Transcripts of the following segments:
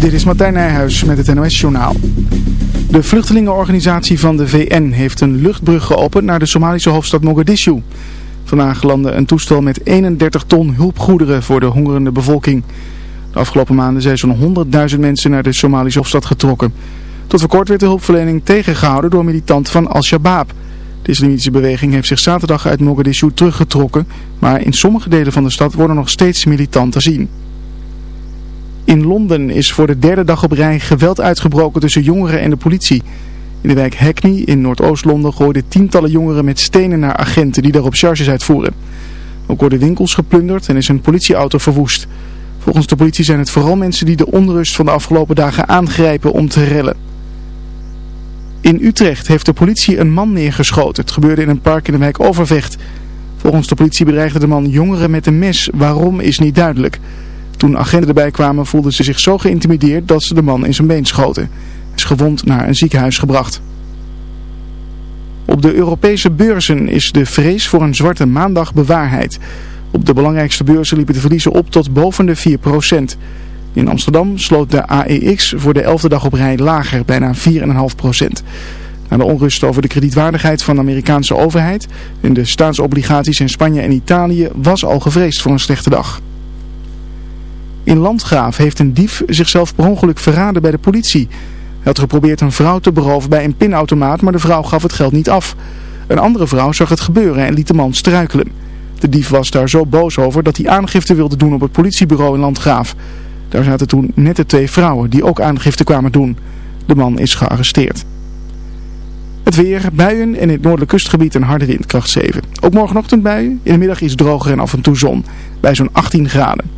Dit is Martijn Nijhuis met het NOS-journaal. De vluchtelingenorganisatie van de VN heeft een luchtbrug geopend naar de Somalische hoofdstad Mogadishu. Vandaag landde een toestel met 31 ton hulpgoederen voor de hongerende bevolking. De afgelopen maanden zijn zo'n 100.000 mensen naar de Somalische hoofdstad getrokken. Tot voor kort werd de hulpverlening tegengehouden door militanten van Al-Shabaab. De islamitische beweging heeft zich zaterdag uit Mogadishu teruggetrokken, maar in sommige delen van de stad worden nog steeds militanten zien. In Londen is voor de derde dag op rij geweld uitgebroken tussen jongeren en de politie. In de wijk Hackney in Noordoost-Londen gooiden tientallen jongeren met stenen naar agenten die daarop charges uitvoeren. Ook worden winkels geplunderd en is een politieauto verwoest. Volgens de politie zijn het vooral mensen die de onrust van de afgelopen dagen aangrijpen om te rellen. In Utrecht heeft de politie een man neergeschoten. Het gebeurde in een park in de wijk Overvecht. Volgens de politie bedreigde de man jongeren met een mes. Waarom is niet duidelijk. Toen agenten erbij kwamen voelden ze zich zo geïntimideerd dat ze de man in zijn been schoten. Hij is gewond naar een ziekenhuis gebracht. Op de Europese beurzen is de vrees voor een zwarte maandag bewaarheid. Op de belangrijkste beurzen liepen de verliezen op tot boven de 4%. In Amsterdam sloot de AEX voor de elfde dag op rij lager, bijna 4,5%. Na de onrust over de kredietwaardigheid van de Amerikaanse overheid en de staatsobligaties in Spanje en Italië was al gevreesd voor een slechte dag. In Landgraaf heeft een dief zichzelf per ongeluk verraden bij de politie. Hij had geprobeerd een vrouw te beroven bij een pinautomaat, maar de vrouw gaf het geld niet af. Een andere vrouw zag het gebeuren en liet de man struikelen. De dief was daar zo boos over dat hij aangifte wilde doen op het politiebureau in Landgraaf. Daar zaten toen net de twee vrouwen die ook aangifte kwamen doen. De man is gearresteerd. Het weer, buien en in het noordelijk kustgebied een harde wind, kracht 7. Ook morgenochtend buien, in de middag is droger en af en toe zon, bij zo'n 18 graden.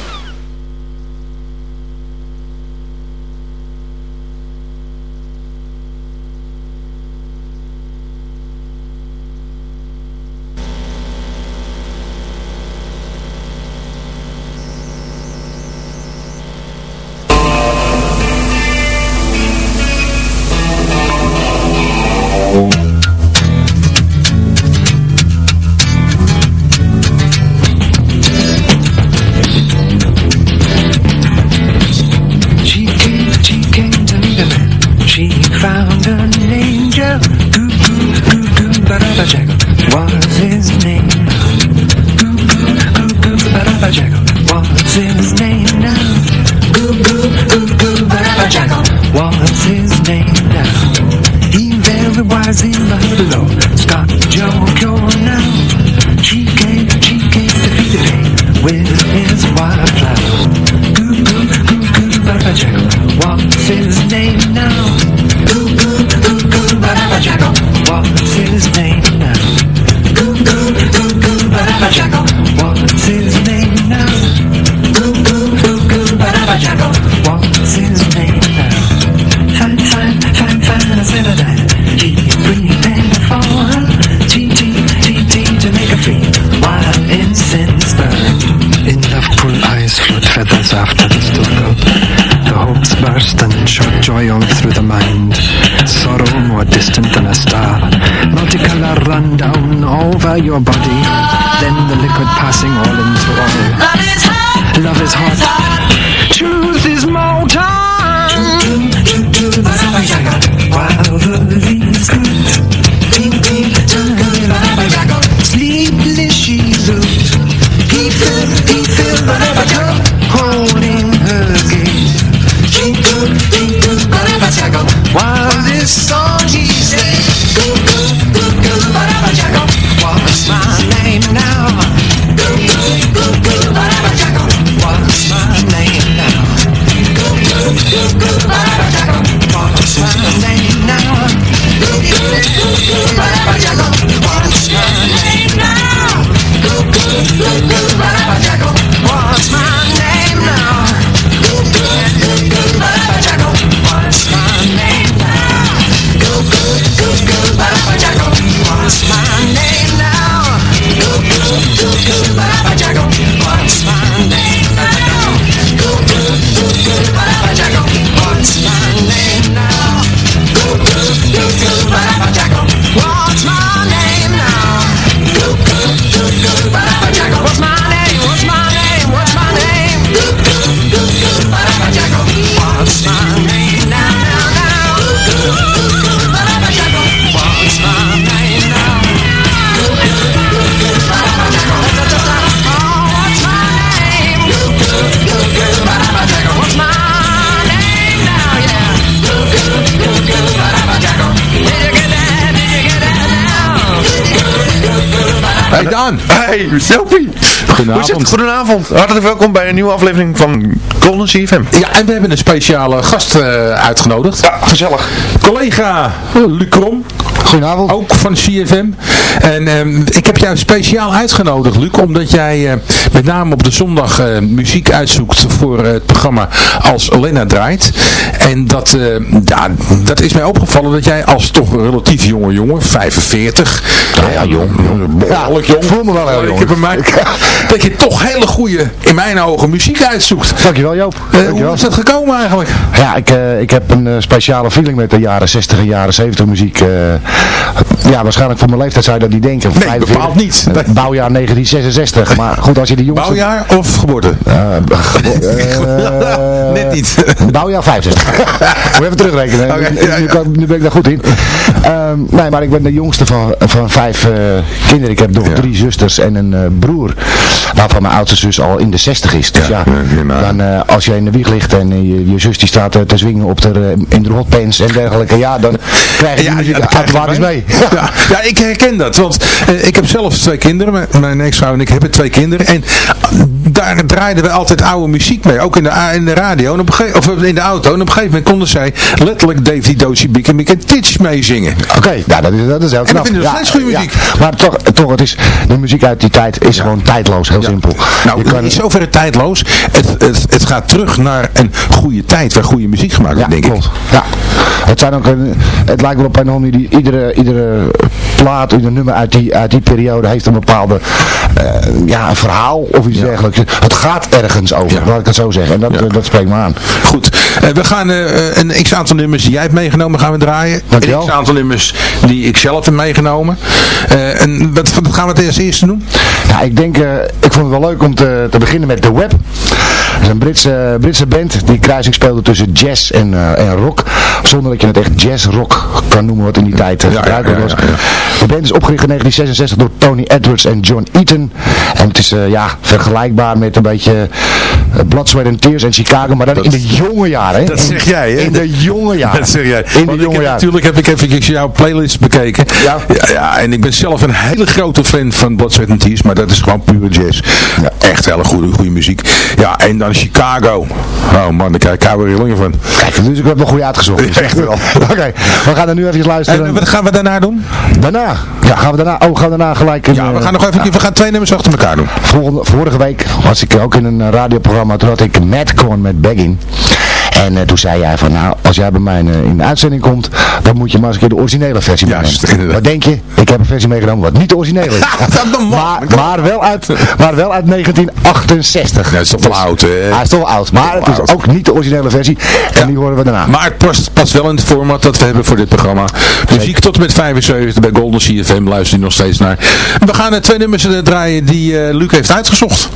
Your body. Then the liquid passing all. Hey Daan. Hey, Sophie. Goedenavond. Hoe is het? Goedenavond. Hartelijk welkom bij een nieuwe aflevering van Golden CFM. Ja, en we hebben een speciale gast eh, uitgenodigd. Ja, gezellig. Collega Luc Krom. Goedenavond. Ook van CFM. En ehm, ik heb jou speciaal uitgenodigd, Luc, omdat jij eh, met name op de zondag eh, muziek uitzoekt voor het programma Als Lena Draait. En dat, eh, ja, dat is mij opgevallen dat jij als toch een relatief jonge jongen, 45. Ja, ja, jong. Behoorlijk jong. voel me wel heel Ik jong. heb bij mij, dat je toch hele goede, in mijn ogen, muziek uitzoekt. Dankjewel Joop. Eh, hoe Dankjewel. is dat gekomen eigenlijk? Ja, ik, eh, ik heb een eh, speciale feeling met de jaren 60 en jaren 70 muziek. Eh. ja, waarschijnlijk voor mijn leeftijd zou je dat niet denken. Nee, bepaald niet. Eh, Bouwjaar 1966. Maar goed, als je de jongste... Bouwjaar of geboorte? Eh, eh, Net niet. Bouwjaar 65. Moet je even terugrekenen. Nu, ja, nu ja. kan- nu ben ik daar goed in. Ehm, nee, maar ik ben de jongste van, van vijf eh, kinderen. Ik heb nog Ja. drie zusters en een eh, broer. Waarvan mijn oudste zus al in de 60 is. Dus ja, dan, eh, als je in de wieg ligt en eh, je, je zus die staat eh, te zwingen op de, eh, in de hotpants en dergelijke. Ja, dan krijg je die muziek automatisch mee. Ja, ja, ik herken dat. Want eh, ik heb zelf twee kinderen. Mijn, mijn ex-vrouw en ik hebben twee kinderen. En eh, daar draaiden we altijd oude muziek mee. Ook in de, in de radio. En op een of in de auto. En op een gegeven moment konden zij letterlijk Davy Dozy Bieke Mieke en Titch meezingen. Oké, nou, dat is, dat is heel En knap. dat vinden we steeds goede muziek. Maar toch, toch, het is, de muziek uit die tijd is gewoon tijdloos, heel simpel. Nou, Je het kan- is zoverre tijdloos. Het, het, het gaat terug naar een goede tijd waar goede muziek gemaakt wordt, denk klopt. ik. Ja. Het, zijn ook een, het lijkt wel op een andere manier, iedere, iedere plaat, ieder nummer uit die, uit die periode heeft een bepaalde ja, een verhaal of iets dergelijks. Het gaat ergens over, laat ik het zo zeggen. En dat, eh, dat spreekt me aan. Goed, Eh, we gaan eh, een x-aantal nummers die jij hebt meegenomen gaan we draaien. Dankjewel. Een x-aantal nummers die ik zelf heb meegenomen. Eh, en wat, wat gaan we het als eerste doen? Nou, ik denk, eh, ik vond het wel leuk om te, te beginnen met The Web. Dat is een Britse, Britse band die kruising speelde tussen jazz en, eh, en rock. Zonder dat je het echt jazz-rock kan noemen wat in die tijd eh, Ja, gebruikelijk ja, was. De band is opgericht in 1966 door Tony Edwards en John Eaton. En het is eh, ja, vergelijkbaar met een beetje eh, Blood, Sweat and Tears en Chicago. Maar dan Dat- in de jonge jaren. Dat In- zeg jij, hè? In de jonge jaren. Dat zeg jij. In de jonge jaren. natuurlijk heb ik eventjes jouw playlist bekeken. Ja. ja. ja, En ik ben zelf een hele grote fan van Blood, Sweat and Tears. Maar dat is gewoon pure jazz. Echt hele goede, goede muziek. Ja, en dan Chicago. Oh man, daar krijg ik rillingen van. Kijk, dus ik heb wel goed uitgezocht. Echt wel. Oké, we gaan er nu even luisteren. En wat gaan we daarna doen? Daarna, ja, gaan we daarna, oh, gaan we daarna gelijk een, Ja, we eh, gaan nog even, we gaan twee nummers achter elkaar doen. Volgende, vorige week was ik ook in een eh, radioprogramma, toen ik Madcorn met Baggin. En eh, toen zei jij van, nou, als jij bij mij in, eh, in de uitzending komt, dan moet je maar eens een keer de originele versie Juist, meenemen. Wat denk je? Ik heb een versie meegenomen wat niet de originele is. maar, maar, wel uit, maar wel uit 1968. Ja, dat is toch wel oud, hè? Hij is toch wel oud, maar het is ook niet de originele versie. En die horen we daarna. Maar het past, past wel in het format dat we hebben voor dit programma. Muziek tot en met 75 bij Golden CFM luister je nog steeds naar. We gaan twee nummers eh, draaien die eh, Luc heeft uitgezocht.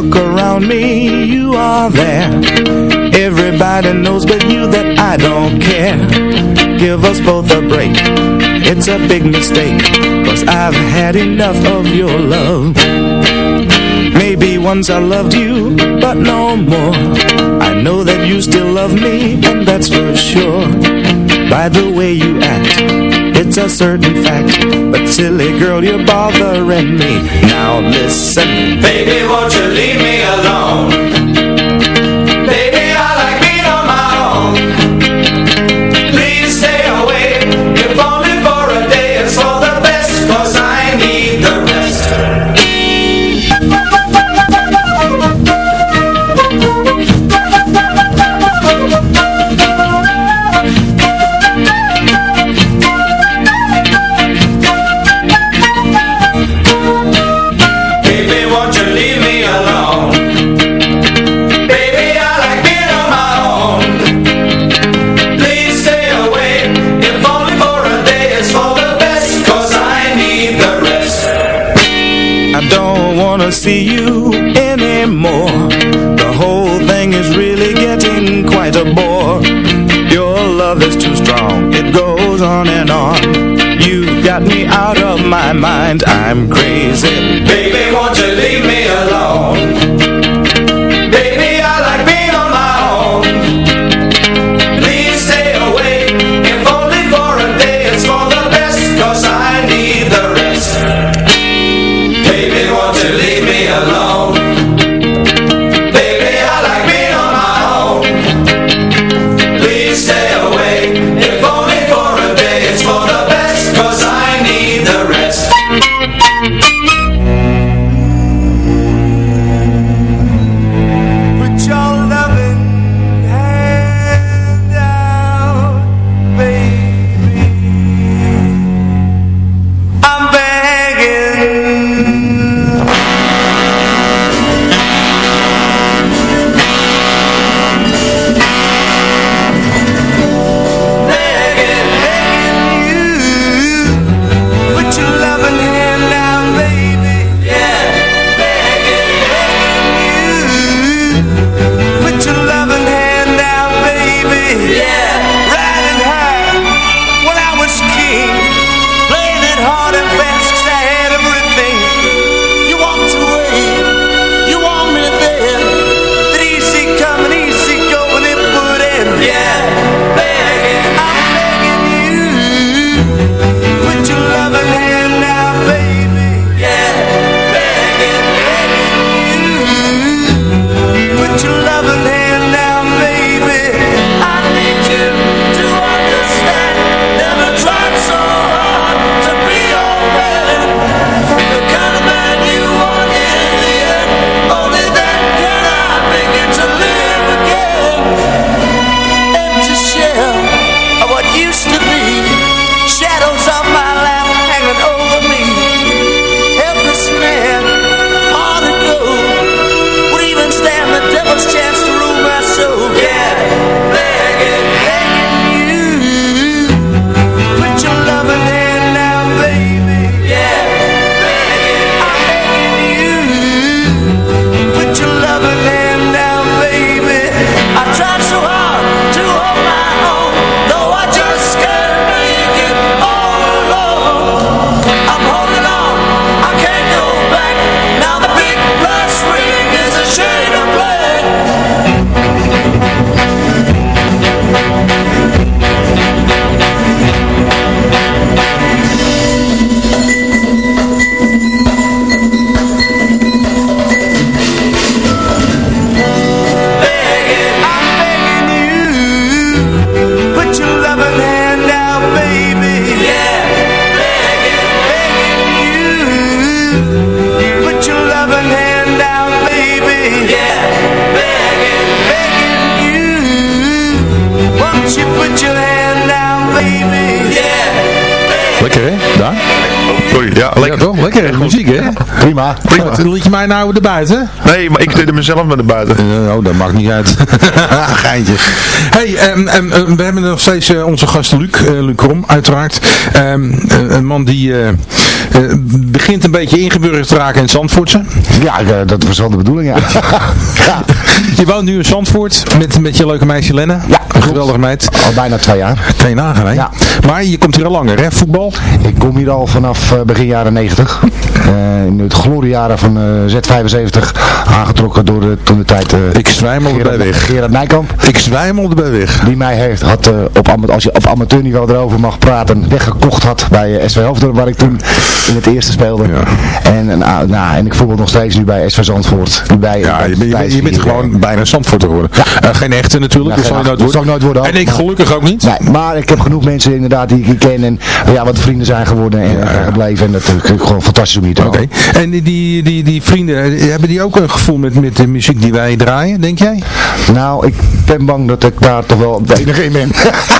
Look around me, you are there. Everybody knows but you that I don't care. Give us both a break. It's a big mistake Cause I've had enough of your love. Maybe once I loved you, but no more. I know that you still love me, and that's for sure. By the way you a certain fact. But silly girl, you're bothering me. Now listen. Baby, won't you leave me alone? see you anymore. The whole thing is really getting quite a bore. Your love is too strong, it goes on and on. You've got me out of my mind, I'm crazy. Baby, won't you leave me alone? Je mij nou erbuiten? Nee, maar ik deed mezelf maar de buiten. Oh, dat maakt niet uit. Geintje. hey, ehm, ehm, ehm, we hebben nog steeds eh, onze gast Luc, uh, Luc Rom, uiteraard. Eh, een man die begint een beetje ingeburgerd te raken in Zandvoortse. Ja, dat was wel de bedoeling, ja. Je woont nu in Zandvoort met, met je leuke meisje Lenne. Ja, een geweldige meid. Al bijna twee jaar. Twee nagen, hè? Ja. Maar je komt hier al langer, hè? Voetbal? Ik kom hier al vanaf begin jaren negentig. Eh, in het gloriejaren van eh, Z75 aangetrokken door de, toen de tijd eh, Ik zwijmelde bij Gerard, weg. Gerard Nijkamp. Ik zwijmelde bij weg. Die mij heeft, had, op, als je op amateurniveau erover mag praten, weggekocht had bij SV Hoofddorp, waar ik toen in het eerste speelde. En, en, ah, nou, en ik voetbal nog steeds nu bij SV Zandvoort. Bij, Ja, bij- je, bent- je, bij bent- je bent SV gewoon bijna Zandvoort geworden. Eh, geen echte natuurlijk, Ja, dat zal nooit dat worden. nooit worden En ik gelukkig ook niet. Nee, maar ik heb genoeg mensen inderdaad die ik ken en ja, wat vrienden zijn geworden en zijn gebleven. En dat is gewoon fantastisch om hier Oké. En die, die, die, die vrienden, eh, hebben die ook een gevoel met, met de muziek die wij draaien, denk jij? Nou, ik ben bang dat ik daar toch wel de enige in ben.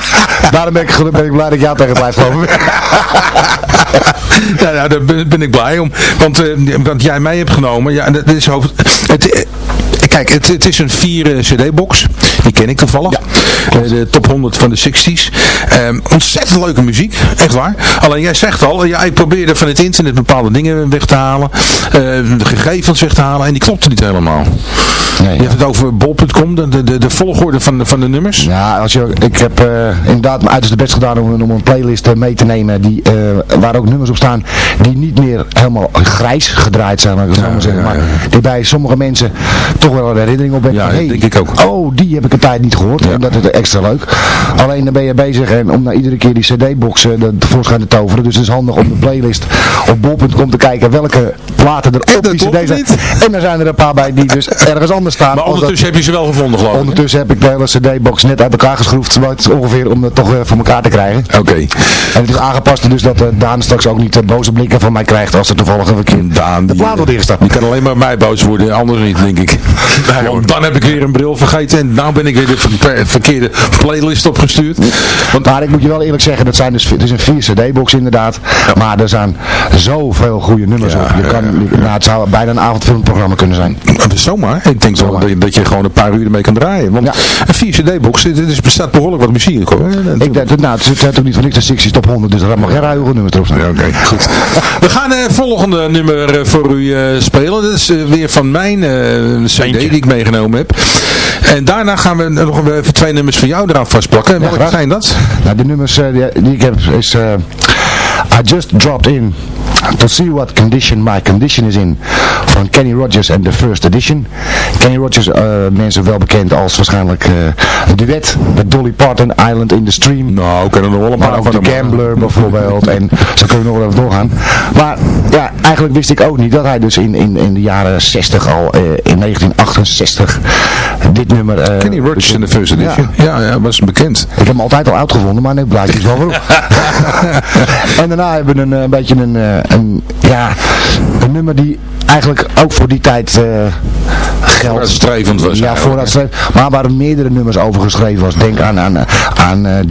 Daarom ben ik, ben ik blij dat ik jou tegen blijf geloven. ja, nou, daar ben, ben ik blij om. Want, eh, want jij mij hebt genomen. Ja, dat is hoofd, het, eh, Kijk, het, het is een 4 cd-box. Die ken ik toevallig. Eh, de top 100 van de 60s. Ehm, ontzettend leuke muziek. Echt waar. Alleen jij zegt al, ja, ik probeerde van het internet bepaalde dingen weg te halen. eh, de gegevens weg te halen. En die klopte niet helemaal. Nee, Je hebt het over bol.com, de, de, de volgorde van de, van de nummers. Ja, als je, ik heb eh, inderdaad mijn uiterste best gedaan om, om een playlist eh, mee te nemen die, eh, waar ook nummers op staan die niet meer helemaal grijs gedraaid zijn. Maar die bij sommige mensen toch wel een herinnering op. Ja, hey, denk ik ook. Oh, die heb ik een tijd niet gehoord. En dat is extra leuk. Alleen dan ben je bezig en om nou iedere keer die cd-box eh, de- tevoorschijn te toveren. Dus het is handig om de playlist op bol.com te kijken welke platen er op die cd zijn. En dan zijn er een paar bij die dus ergens anders staan. Maar dat- ondertussen heb je ze wel gevonden, geloof ik. Ondertussen heb ik de hele cd-box net uit elkaar geschroefd, ongeveer om het toch eh, voor elkaar te krijgen. Oké. En het is aangepast dus dat eh, Daan straks ook niet eh, boze blikken van mij krijgt als er toevallig een keer Daan, de plaat wordt ingestapt. Die kan alleen maar mij boos worden, anders niet, denk ik. Want dan heb ik weer een bril vergeten en nou ben ik weer de ver- verkeerde playlist opgestuurd. Want Maar ik moet je wel eerlijk zeggen, dat zijn dus, het is een 4 cd-box inderdaad, maar er zijn zoveel goede nummers Ja, op. Je kan, je- nou, het zou bijna een avondfilmprogramma kunnen zijn. zomaar, ik denk zo dat, je- dat je gewoon een paar uur ermee kan draaien. Want Ja. een 4 cd-box, er is- bestaat behoorlijk wat muziek hoor. Ik denk, nou, het zit ook niet van niks de 60 top 100, dus er mag geen ruige nummers erop staan. Ja, Oké, goed. We gaan het volgende nummer eh, voor u eh, spelen. Dat is eh, weer van mijn eh, cd die ik meegenomen heb. En daarna gaan we nog even twee nummers van jou eraan vastplakken. En welke zijn dat? Nou, de nummers eh, die, die ik heb is eh, I Just Dropped In To See What Condition My Condition Is In van Kenny Rogers en The First Edition. Kenny Rogers, eh, mensen wel bekend als waarschijnlijk eh, een duet met Dolly Parton, Island in the Stream. Nou, we kunnen er nog wel een paar van The Gambler bijvoorbeeld. En zo kunnen we nog wel even doorgaan. Maar ja, eigenlijk wist ik ook niet dat hij dus in, in, in de jaren 60 al, eh, in 1968, dit nummer... Kenny Rogers in de first edition. Ja, ja, was bekend. ik heb hem altijd al uitgevonden, maar nu blijkt hij wel vroeg. en daarna hebben we een, eh, beetje een, eh, een, ja, een nummer die eigenlijk ook voor die tijd eh geldt. Vooruitstrevend was Ja, vooruitstrevend. Maar waar meerdere nummers over geschreven was. Denk aan, aan, aan eh, eh,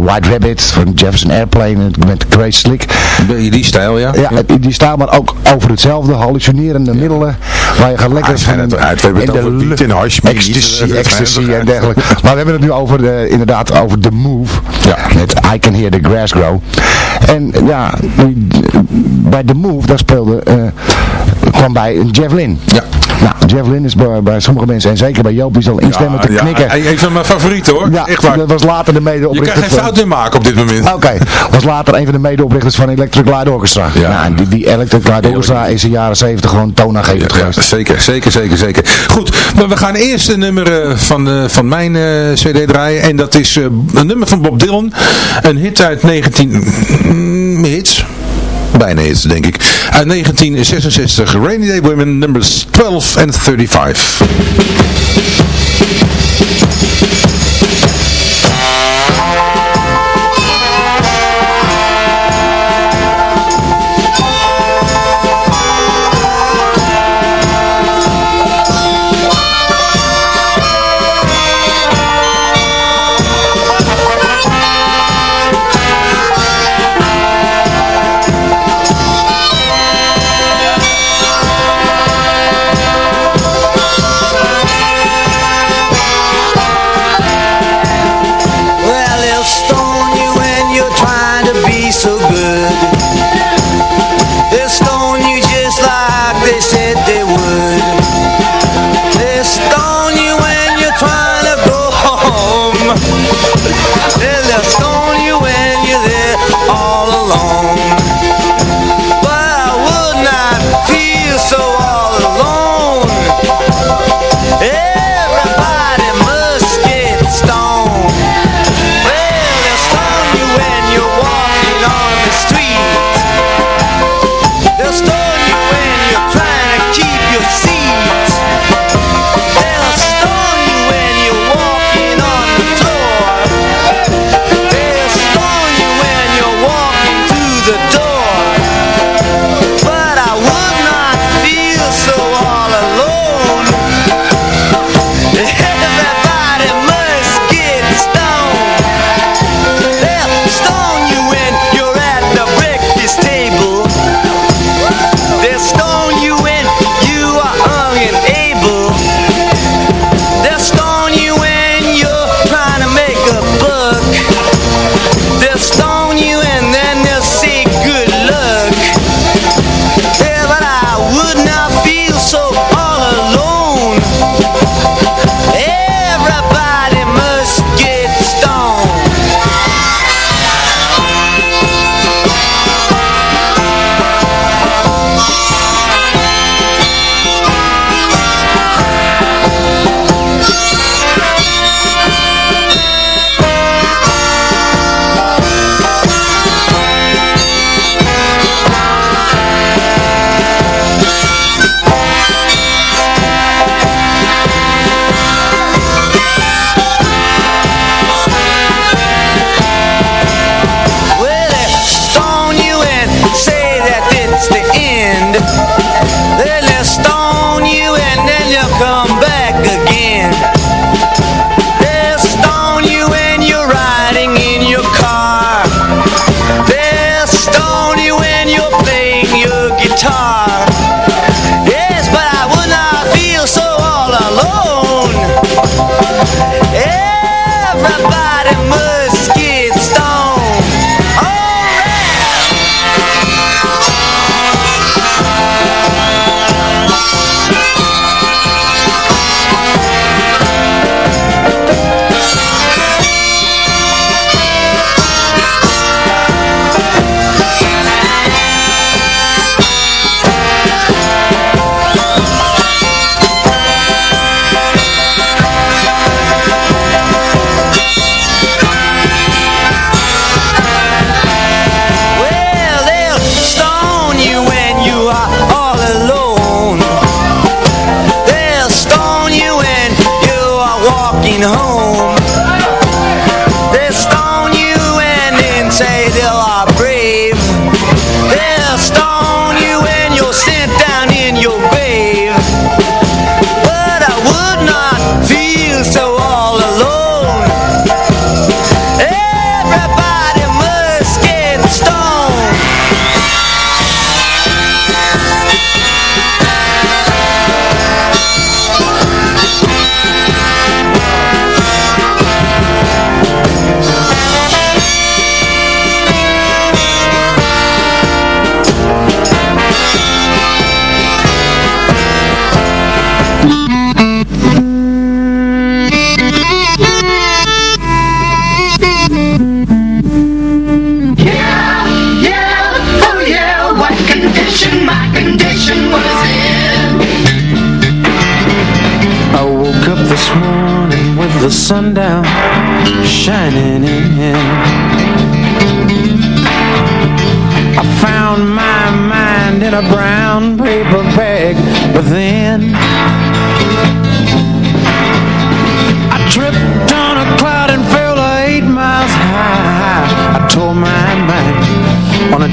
White Rabbit van Jefferson Airplane met Grace Slick. Die, die stijl, ja. Ja, die staan maar ook over hetzelfde, hallucinerende middelen, waar je gaat lekker Ah, zijn het uit. We hebben het in de over en hash, ecstasy, en dergelijke. Maar we hebben het nu over de, inderdaad over The Move, Ja. met I Can Hear the Grass Grow. En ja, bij The Move, daar speelde, eh, kwam bij een Lynne. Ja. Nou, Lynne is bij, bij sommige mensen, en zeker bij Joop, die zal instemmen te ja, knikken. Een een van mijn favorieten hoor. Ja, Echt waar. dat was later de Je medeoprichter. kan geen fout meer maken op dit moment. Oké, was later een van de medeoprichters van Electric Light Orchestra. Ja. Nou, die, die Electric Light Orchestra is in de jaren 70 gewoon toonaangevend Ja, geweest. zeker, zeker, zeker, zeker. Goed, maar we gaan eerst een nummer eh, van, eh, van mijn cd draaien. En dat is een nummer van Bob Dylan. Een hit uit 19... mm, hits? Bijna hits, denk ik. Uit 1966. Rainy Day Women, numbers 12 en 35.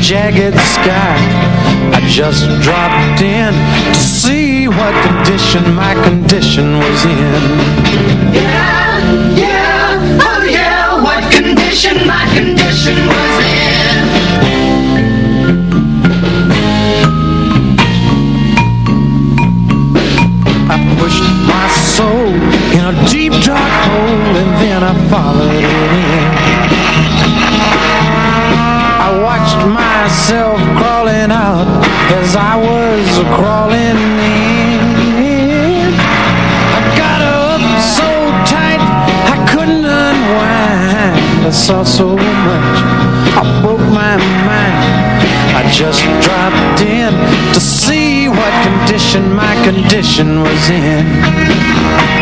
jagged sky. I just dropped in to see what condition my condition was in. Yeah, yeah, oh yeah, what condition my condition was in. I pushed my soul in a deep dark hole and then I followed it in. I watched myself crawling out as I was crawling in. I got up so tight I couldn't unwind. I saw so much, I broke my mind. I just dropped in to see what condition my condition was in.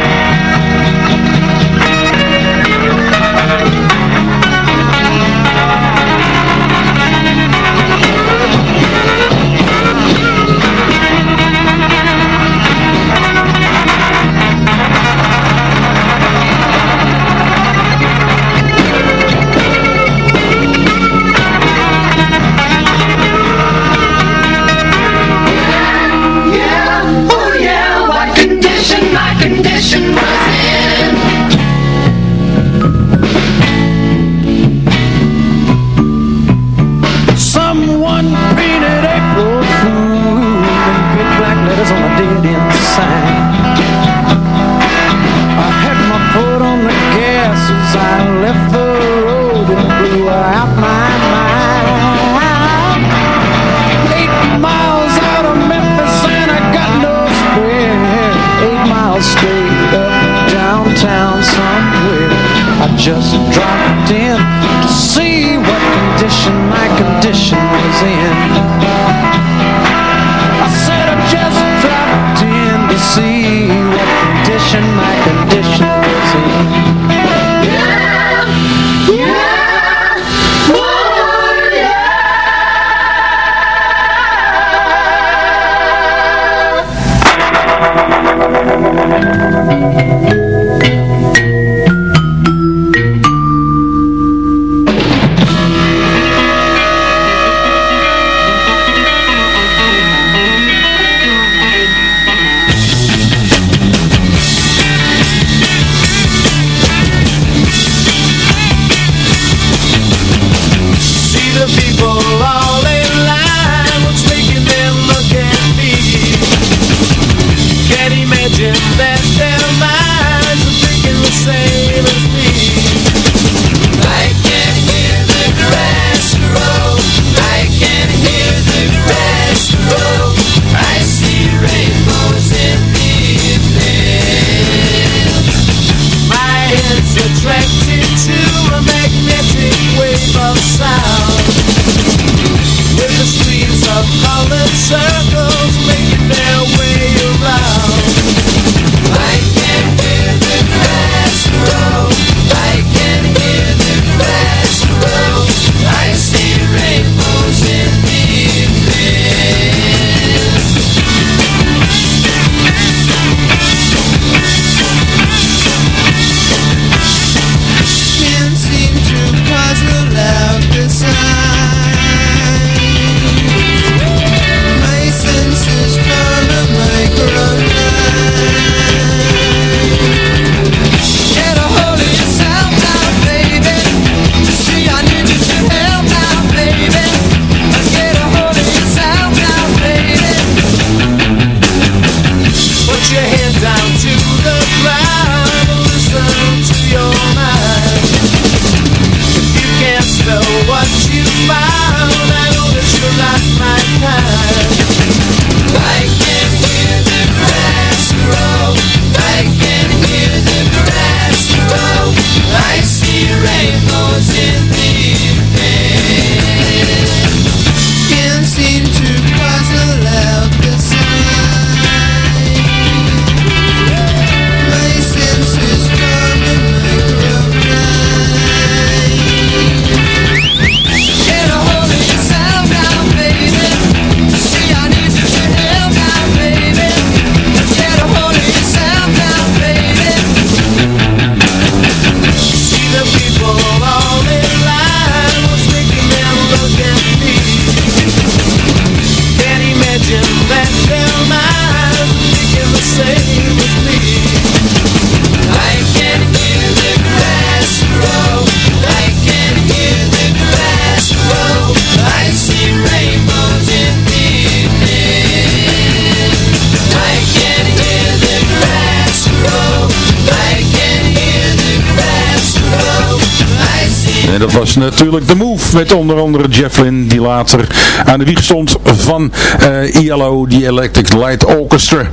Was natuurlijk de move met onder andere Jeff Lynne, die later aan de wieg stond van eh ILO, die Electric Light Orchestra.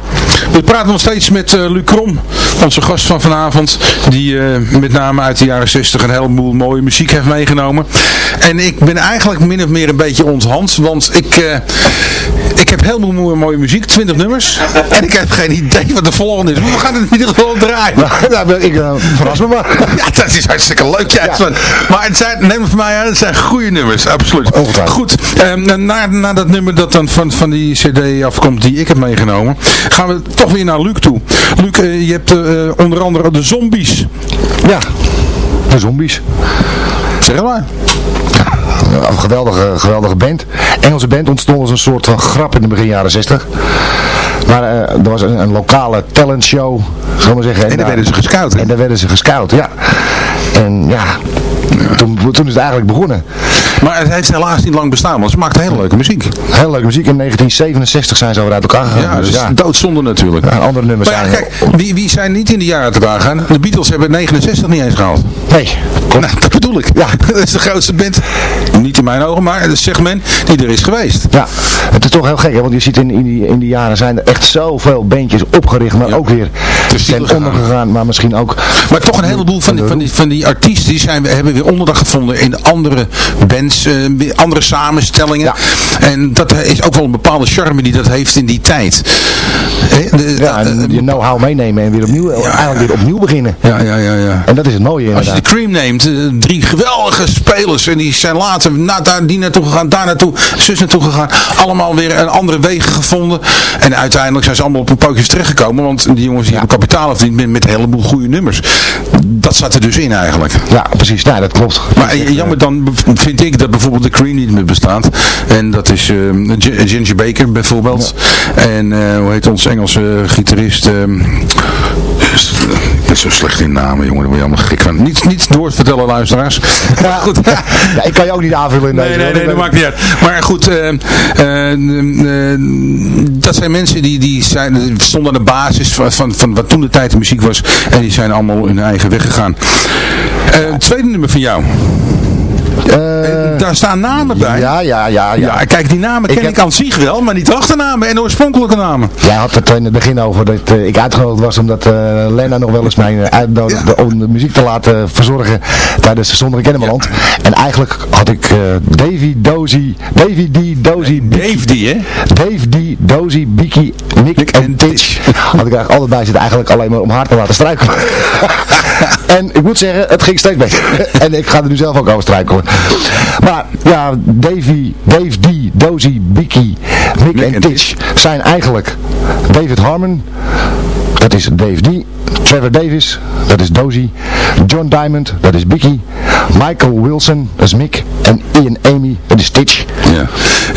We praten nog steeds met eh, Luc onze gast van vanavond, die eh, met name uit de jaren 60 een heleboel mooie muziek heeft meegenomen. En ik ben eigenlijk min of meer een beetje onthand, want ik heb heel veel mooie, mooie muziek, 20 nummers, en ik heb geen idee wat de volgende is. Maar we gaan het in ieder geval draaien. Nou, ik eh, verras me maar. Ja, dat is hartstikke leuk. Ja. Maar het zijn, neem het van mij aan, het zijn goede nummers, absoluut. Goed, ehm, na, na dat nummer dat dan van, van die cd afkomt die ik heb meegenomen, gaan we toch weer naar Luc toe. Luc, eh, je hebt eh, onder andere de zombies. Ja, de zombies. Zeg maar. Een geweldige, geweldige band. Engelse band ontstond als een soort van grap in de begin jaren 60. Maar eh, er was een, een lokale talentshow, zullen we maar zeggen. En daar daar- werden ze gescout. hè? En daar werden ze gescout, ja. En ja, toen, toen is het eigenlijk begonnen. Maar het heeft helaas niet lang bestaan, want ze maakten hele leuke muziek. Heel leuke muziek. In 1967 zijn ze weer uit elkaar gegaan. Ja, dus doodzonde natuurlijk. Ja, andere nummers Maar ja, kijk, wie, wie zijn niet in de jaren te elkaar gegaan? De Beatles hebben 69 niet eens gehaald. Nee, Nou, dat bedoel ik. Ja. Dat is de grootste band, niet in mijn ogen, maar het segment die er is geweest. Ja, het is toch heel gek, hè? want je ziet in, in, die, in die jaren zijn er echt zoveel bandjes opgericht, maar ook weer Te zielig ten onder gegaan. gegaan, maar misschien ook... Maar toch een heleboel van die, van die, van die artiesten die zijn, hebben weer onderdak gevonden in andere bands, eh, andere samenstellingen. Ja. En dat is ook wel een bepaalde charme die dat heeft in die tijd. De- Ja, eh, en je know-how meenemen en weer opnieuw, eigenlijk weer opnieuw beginnen. ja, ja, ja, ja. En dat is het mooie Als je de inderdaad. Cream neemt, eh, drie geweldige spelers en die zijn later na, daar, die naartoe gegaan, daar naartoe, zus naartoe gegaan, allemaal weer een andere wegen gevonden en uiteindelijk zijn ze allemaal op een pootjes terechtgekomen, want die jongens die hebben kapitaal verdiend met, met een heleboel goede nummers. Dat zat er dus in eigenlijk. Ja, precies. Nou, dat klopt. Maar eh, jammer dan vind ik dat bijvoorbeeld de Cream niet meer bestaat. En dat is eh, Gi- Ginger Baker bijvoorbeeld. En eh, hoe heet ons Engelse gitarist? ehm, ben zo slecht in namen, jongen. Daar word je allemaal gek van. Niet, niet door te vertellen, luisteraars. Maar goed. Ja, ik kan je ook niet aanvullen in Nee, deze. nee, hoor. nee, dat maakt niet uit. Maar goed, eh, eh, eh, dat zijn mensen die, die zijn, stonden aan de basis van, van, van wat toen de tijd de muziek was. En die zijn allemaal hun eigen weg gegaan. Tweede nummer van jou. Eh, Daar staan namen bij. ja, ja, ja, ja. Ja, kijk, die namen ken Ik aan zich wel, maar niet de achternamen en de oorspronkelijke namen. Jij had het in het begin over dat eh, ik uitgenodigd was omdat eh Lena nog wel eens mij uitnodigde om de muziek te laten verzorgen tijdens de Zonder Kennemerland. En eigenlijk had ik Davy, Dozy, Davy D, Dozy, Dave die, hè? Dave D, Dozy, Biki, Nick en Titch. Had ik eigenlijk altijd bij zitten eigenlijk alleen maar om haar te laten struikelen. en ik moet zeggen, het ging steeds beter. en ik ga er nu zelf ook over struikelen. Maar ja, Davy, Dave D, Dozy, Biki, Nick en Titch zijn eigenlijk David Harmon, dat is Dave D, Trevor Davis, dat is Dozy, John Diamond, dat is Biki, Michael Wilson, dat is Mick, en Ian Amy, dat is Titch. Ja.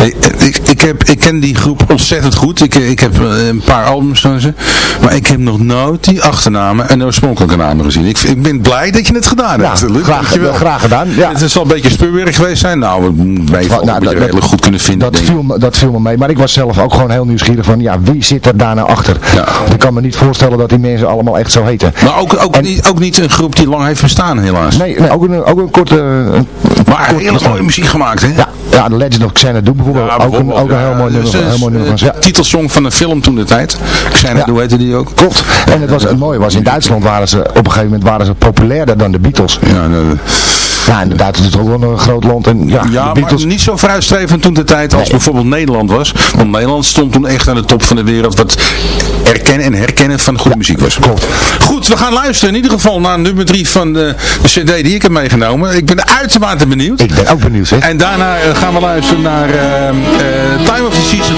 Ik, ik, ik, heb, ik ken die groep ontzettend goed. Ik, ik heb eh, een paar albums van ze. Maar ik heb nog nooit die achternamen en de oorspronkelijke namen gezien. Ik, ik ben blij dat je het gedaan Ja, hebt. Luc. graag, Dankjewel. graag gedaan. Ja. Het zal een beetje speurwerk geweest zijn. Nou, we weten Nou, wel dat redelijk goed kunnen vinden. Dat viel, me, dat viel me mee, maar ik was zelf ook gewoon heel nieuwsgierig van, ja, wie zit er daar nou achter? Ja. Ik kan me niet voorstellen dat die mensen allemaal echt zo heten. Maar ook, ook, En- niet, ook niet een groep die lang heeft bestaan, helaas. Nee, nee ook, een, ook een korte... Een, Maar hele mooie muziek gemaakt, hè? ja, ja, The Legend of Xanadu bijvoorbeeld, Ja, ook, een, bijvoorbeeld, ook een heel mooi nummer, dus, van- heel mooi nummer van ze. eh, Ja. Titelsong van een film toen de tijd. Zijn Ja. heette die ook? Klopt. En het, was, het mooie was, in Duitsland waren ze, op een gegeven moment waren ze populairder dan de Beatles. Ja, Ja, en Duitsland is ook wel een groot land. En ja, ja Beatles... maar niet zo vooruitstrevend toen de tijd als Nee. bijvoorbeeld Nederland was. Want Nederland stond toen echt aan de top van de wereld. Wat erkennen en herkennen van goede muziek was. klopt. Goed, we gaan luisteren in ieder geval naar nummer 3 van de, de cd die ik heb meegenomen. Ik ben uitermate benieuwd. Ik ben ook benieuwd, hè. En daarna eh, gaan we luisteren naar eh, eh, Time of the Season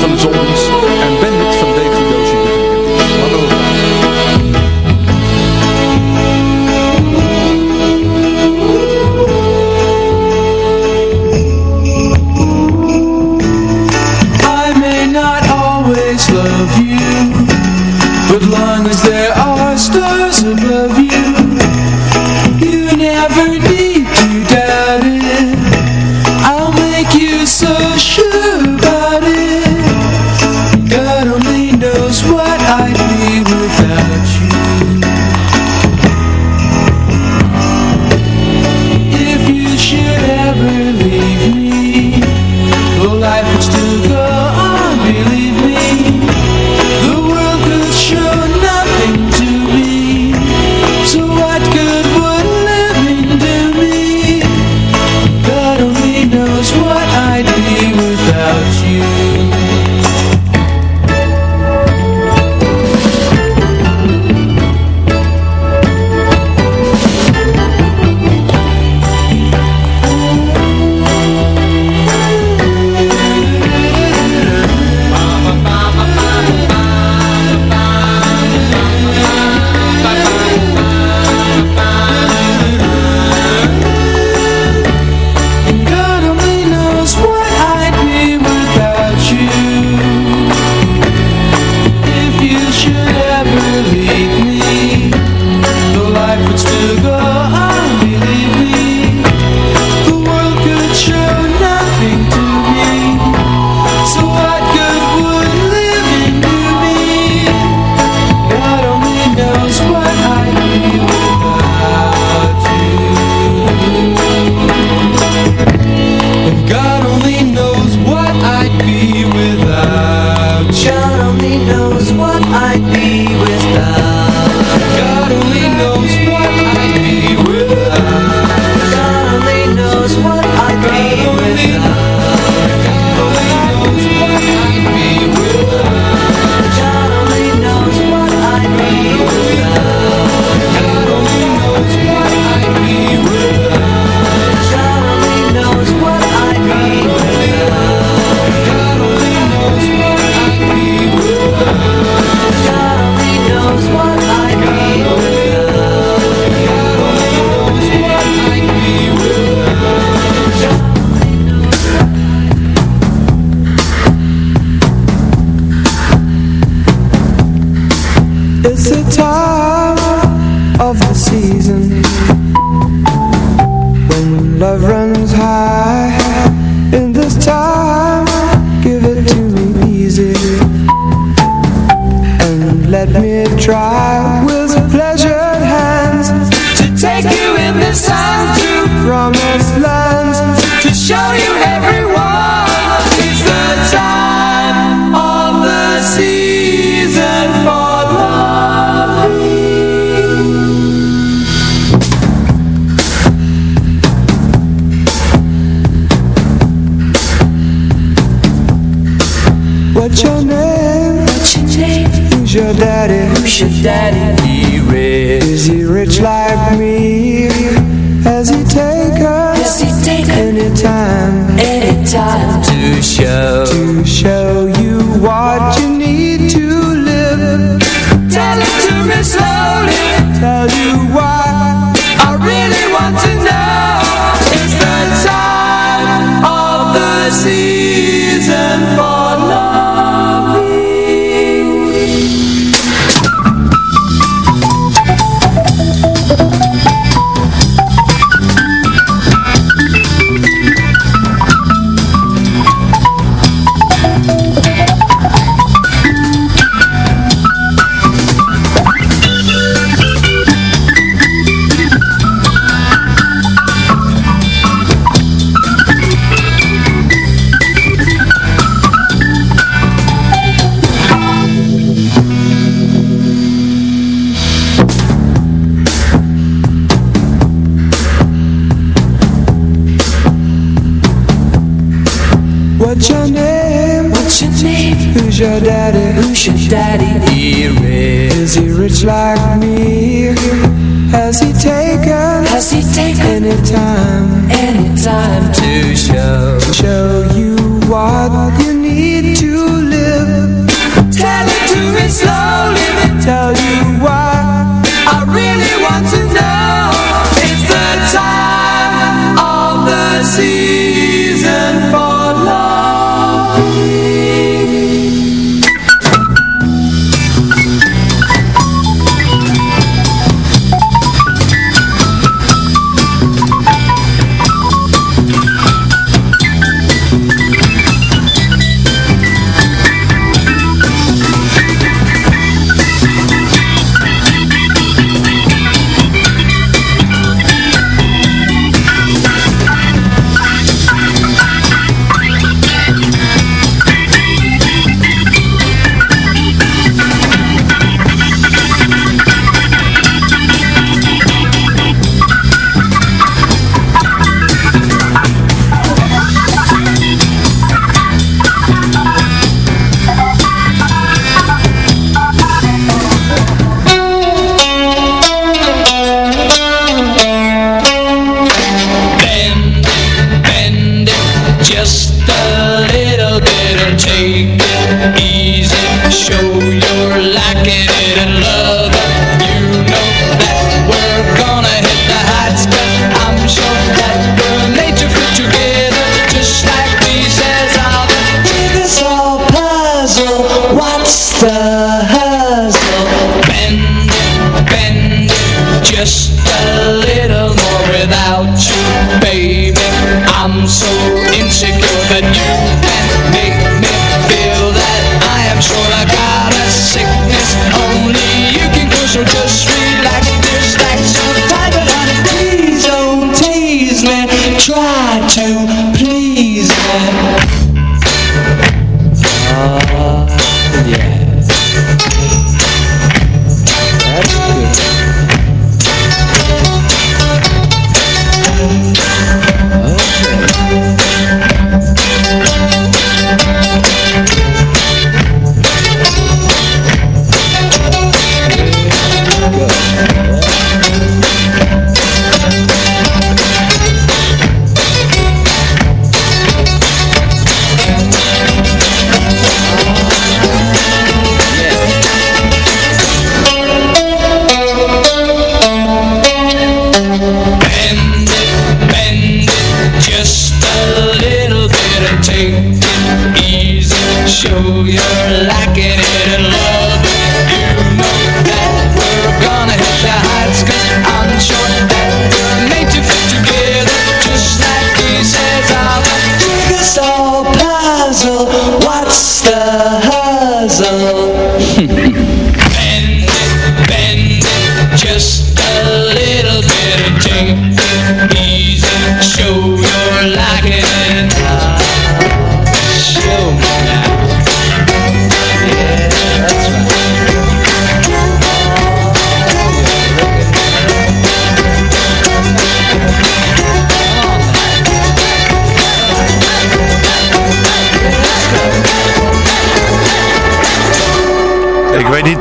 daddy Is he rich like me? Has he taken? Has he taken? Any time Any time To show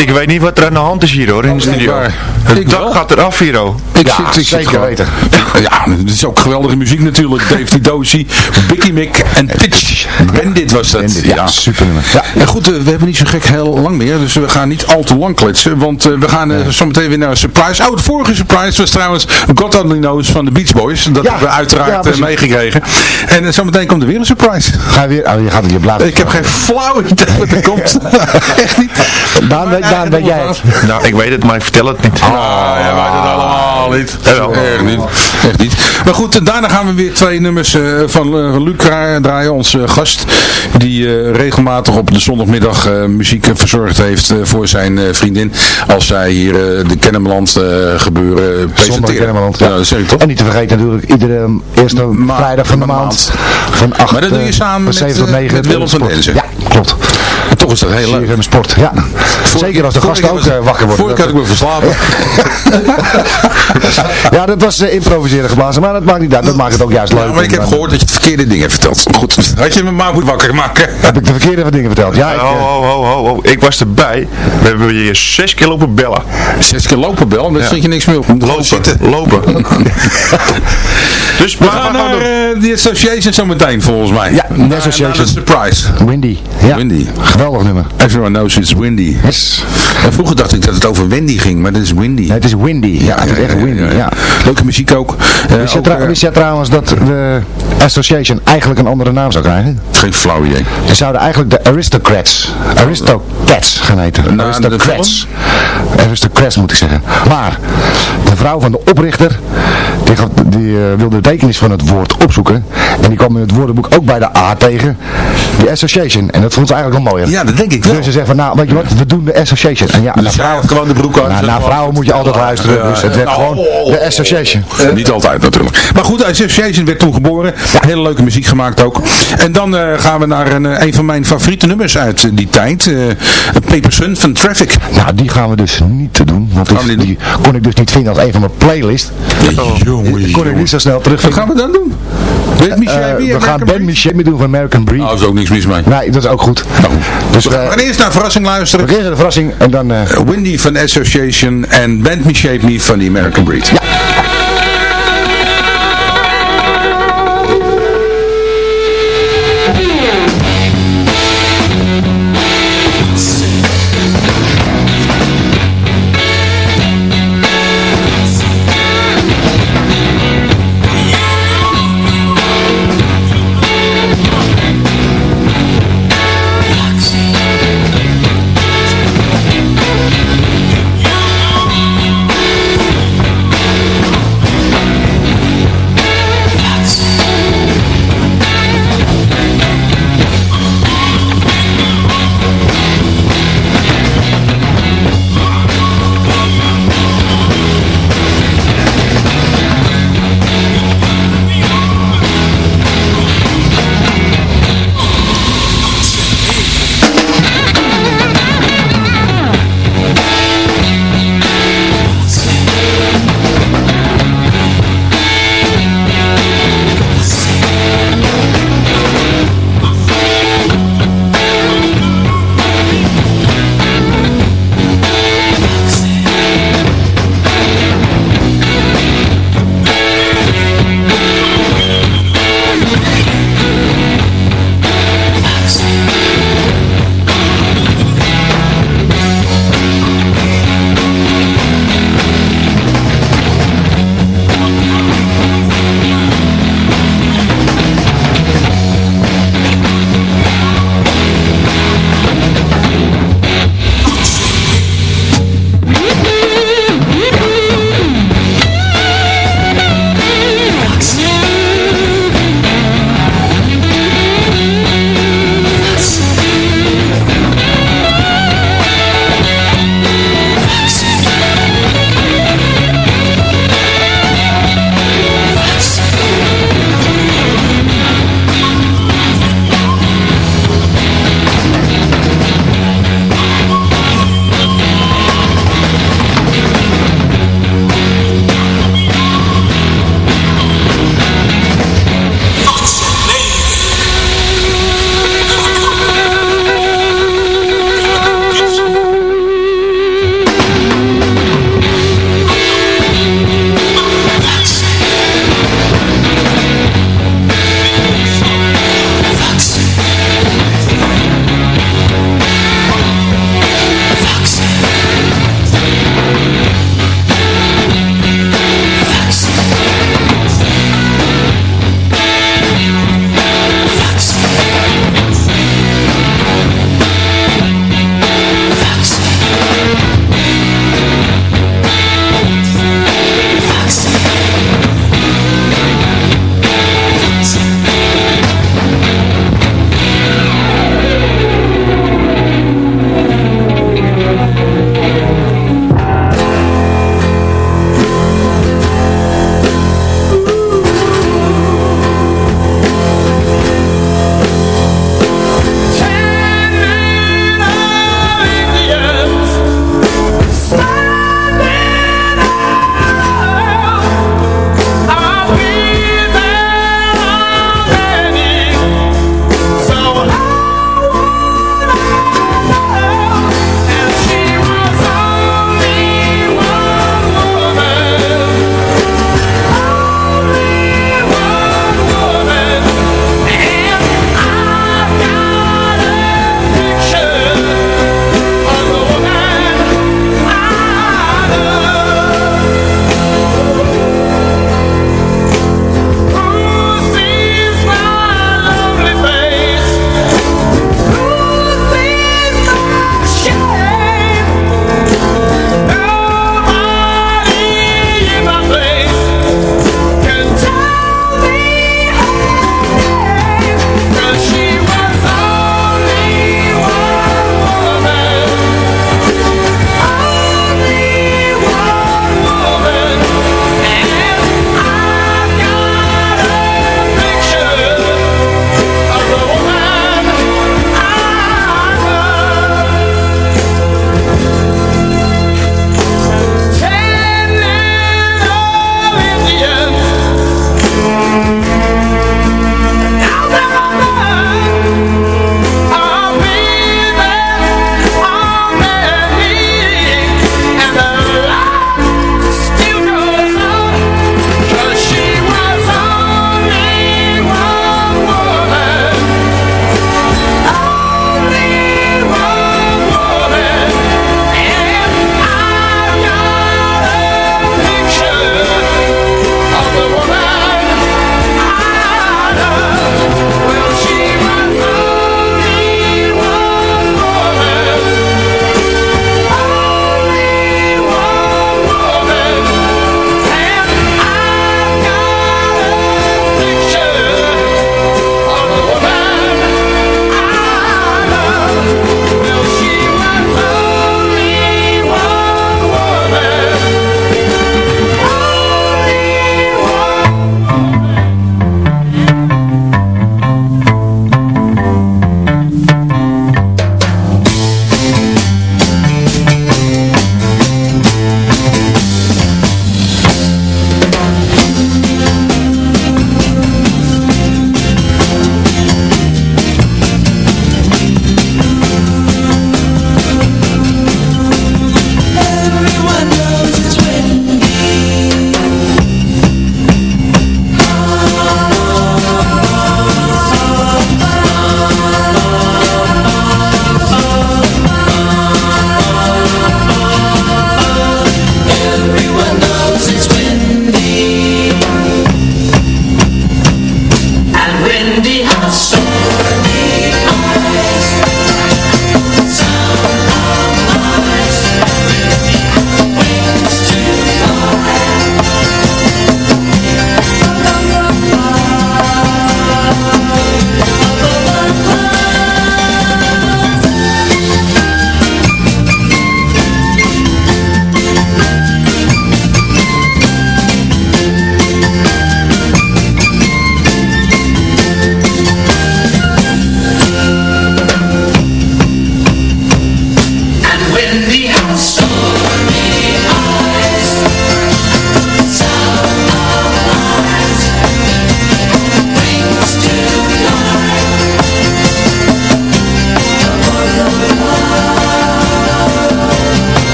Ik weet, niet, wat er aan de hand is hier hoor, in de studio. waar. Het Ik dak wel. gaat eraf hier hoor. Ik Ja, zit, ik zeker weten. Ja, het is ook geweldige muziek natuurlijk. Dave Dozy, Bicky Mick en Pitch. Bandit was dat. Bandit, ja, super nummer. Ja. En goed, eh, we hebben niet zo gek heel lang meer, dus we gaan niet al te lang kletsen, want eh, we gaan eh, zo meteen weer naar een surprise. Oh, de vorige surprise was trouwens God Only Knows van de Beach Boys. Dat Ja, hebben we uiteraard meegekregen. En zometeen komt er weer een surprise. Ga je weer, oh, je gaat het je blijven. Ik heb geen flauw idee wat er komt. Echt niet. Daan, weet, Daan, weet jij het? Nou, ik weet het, maar ik vertel het niet. Ah, ja, maar dat allemaal niet. Jawel. Echt niet. Echt niet. Maar goed, daarna gaan we weer twee nummers eh, van eh, Luc dra- draaien, onze gast. Die eh, regelmatig op de zondagmiddag eh, muziek eh, verzorgd heeft eh, voor zijn eh, vriendin. Als zij hier eh, de Kennemerland eh, gebeuren Zondag presenteren. Kennemerland, Ja, ja. dat zeg ik toch? En niet te vergeten natuurlijk, iedere eerste Ma- vrijdag van de maand. Van 8 Maar dat doe je samen met, 7 tot eh, 9. met Willem van. Denzen. Ja, klopt. En toch is dat heel leuk. Sport, ja. Zeker als de gasten ook eh, wakker worden. Vorige keer had ik me verslapen. ja, dat was eh, improviseren geblazen, maar dat maakt niet uit. Dat maakt het ook juist leuk. Ja, maar ik heb dan gehoord dat je het verkeerde ding hebt verteld. Goed, had je me maar moet wakker maken. Heb ik de verkeerde dingen verteld? Ja, ik, Ho, eh, ho, ho, ho, ho. Ik was erbij. We hebben hier zes keer lopen bellen. Zes keer lopen bel, daar Ja. zit je niks meer op. Je Lopen. zitten. Lopen. dus We maar, gaan naar eh, die association zo meteen volgens mij. Ja, de association. de surprise. Windy. Ja, Windy. geweldig nummer. Everyone knows it's windy. Yes. En vroeger dacht ik dat het over Wendy ging, maar dat is windy. Nee, het is windy. Ja, het is echt windy. Ja. Leuke muziek ook. Eh, Wist je, ook, trou- eh, wist je trouwens dat de Association eigenlijk een andere naam zou krijgen? geen flauw idee. Ze zouden eigenlijk de Aristocrats, Aristocats gaan heten. De Aristocrats. Aristocrats moet ik zeggen. Maar de vrouw van de oprichter, die, gaf, die eh, wilde de betekenis van het woord opzoeken. En die kwam in het woordenboek ook bij de A tegen, de Association. En dat vond ze eigenlijk wel mooier. Ja, dat denk ik wel. Dus ze zeggen van, nou, weet je wat, we doen de Association. En ja, Dus naar jij vrouwen, gewoon de broek aan. nou, naar vrouwen moet je altijd luisteren. Dus het werd ja. Gewoon Oh. de Association. Niet altijd natuurlijk. Maar goed, de Association werd toen geboren. Hele leuke muziek gemaakt ook. En dan eh, gaan we naar een, eh, een van mijn favoriete nummers uit die tijd. eh Paper Sun van Traffic. Nou, die gaan we dus niet te doen. Want Gaan die, die kon ik dus niet vinden als een van mijn playlist. jongen, Die kon ik niet zo snel Wat terugvinden. gaan we dan doen? Weet Michel, wie we gaan Ben? Michel doen van American Breed. Nou, daar is ook niks mis mee. Nee, dat is ook goed. Nou, Dus we gaan eerst naar verrassing luisteren. we kregen de verrassing en dan... Windy van Association en Band Me Shape Me van the American Breed.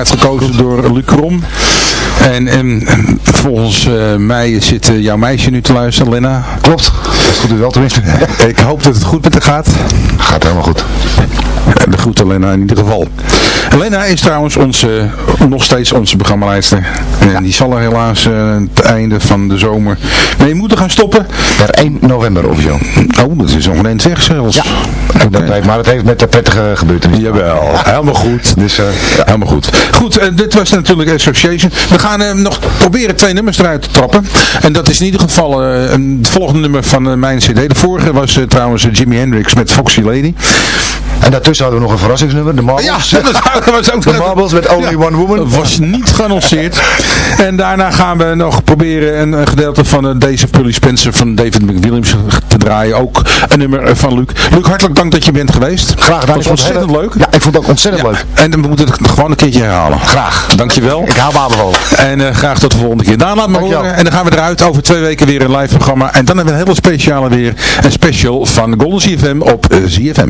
Uitgekozen door Luc Krom. En, en volgens eh, mij zit eh, jouw meisje nu te luisteren, Lena. Klopt. Dat goed wel tenminste. Ik hoop dat het goed met haar gaat. Gaat helemaal goed. De groeten Lena in ieder geval. Lena is trouwens onze, nog steeds onze programmaleidster. En die zal er helaas eh, het einde van de zomer mee moeten gaan stoppen. Per 1 november officieel. Oh, dat is nog een eind weg zelfs. Ja. Dat maar het heeft met de prettige gebeurtenissen. Jawel, helemaal goed. Dus eh, ja. Helemaal goed. Goed, eh, dit was natuurlijk Association. We gaan nog proberen twee nummers eruit te trappen. En dat is in ieder geval een, het volgende nummer van mijn cd. De vorige was trouwens Jimi Hendrix met Foxy Lady. En daartussen hadden we nog een verrassingsnummer, de Marbles. Ja, dat was ook De Marbles met Only Ja. One Woman. was niet geannonceerd. en daarna gaan we nog proberen een, een gedeelte van uh, deze Pully Spencer van David McWilliams te draaien. Ook een nummer eh, van Luc. Luc, hartelijk dank dat je bent geweest. Graag gedaan. Was ontzettend heel- leuk. Ja, ik vond het ook ontzettend Ja, leuk. En we moeten het gewoon een keertje herhalen. Graag. Dankjewel. Ik hou me aanbevolen. En eh, graag tot de volgende keer. Daan, laat me horen. En dan gaan we eruit over twee weken weer een live programma. En dan hebben we een hele speciale weer. Een special van Golden CFM op eh, ZFM.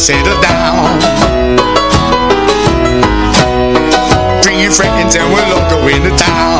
Settle down. Bring your friends and we'll all go into town.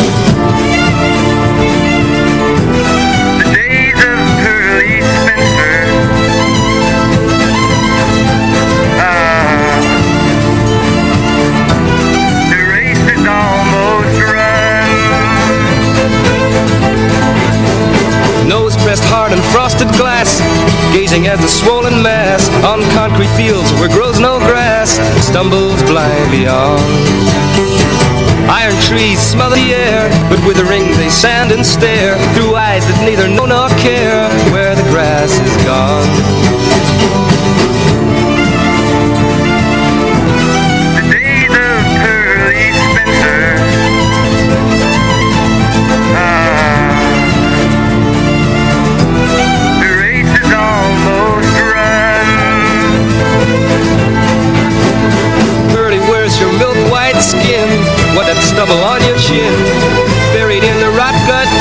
fields where grows no grass, stumbles blindly on. Iron trees smother the air, but withering they stand and stare through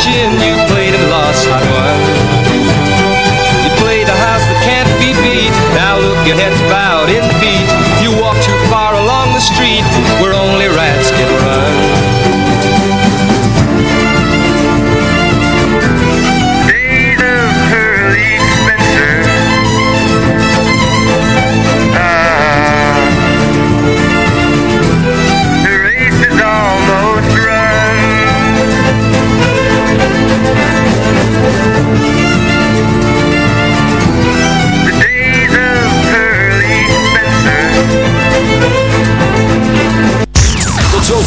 gin, you played and lost, I won. You played a house that can't be beat. Now look, your head's bowed in defeat. You walk too far along the street where only rats